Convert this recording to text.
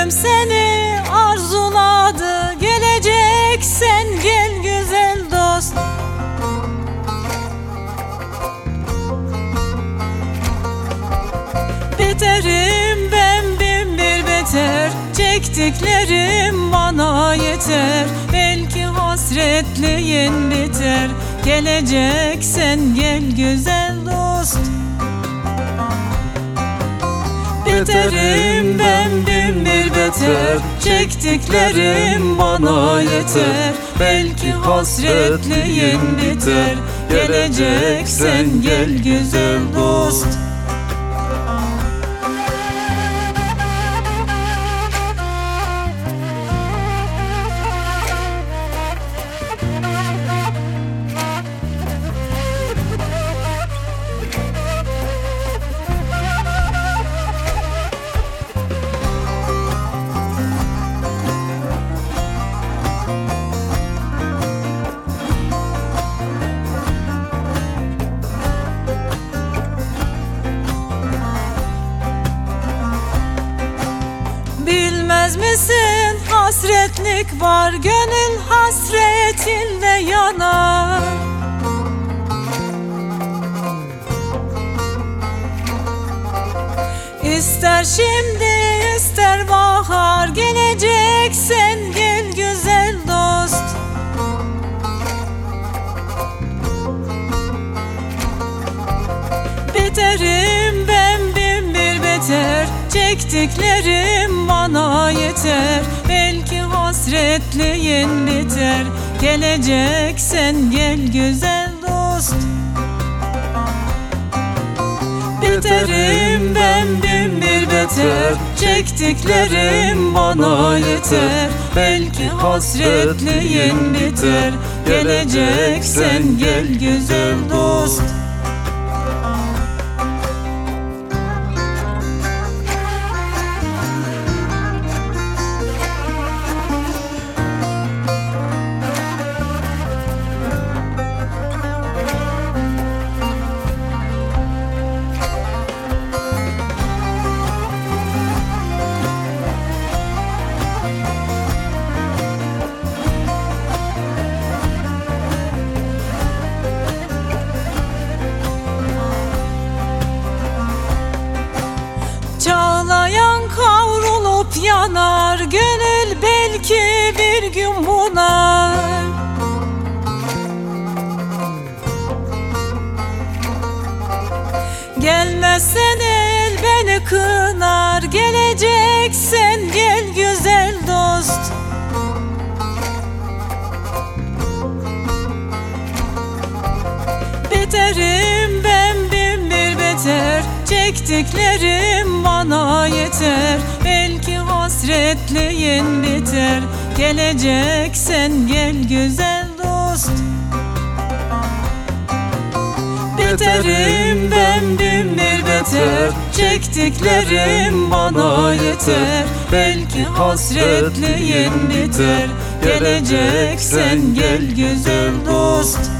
Gönlüm seni arzuladı Geleceksen gel güzel dost. Beterim ben bin bir beter. Çektiklerim bana yeter. Belki hasretliğin biter. Geleceksen gel güzel Beterim ben bin bir beter. Çektiklerim bana yeter. Belki hasretliğin biter. Geleceksen gel güzel dost Bilmez misin? Hasretlik var Gönül hasretinde yanar İster şimdi ister bahar Geleceksen gel güzel dost. Beterim Çektiklerim bana yeter. Belki hasretliğin biter. Geleceksen gel güzel dost. Beterim ben bin bir beter. Çektiklerim bana yeter. Belki hasretliğin biter. Geleceksen gel güzel dost Gelmezsen el beni kınar Geleceksen gel güzel dost. Beterim ben bin bir beter Çektiklerim bana yeter. Belki hasretliğin biter Geleceksen gel güzel Beterim bir beter Çektiklerim bana yeter. Belki hasretliğin biter. Geleceksen gel güzel dost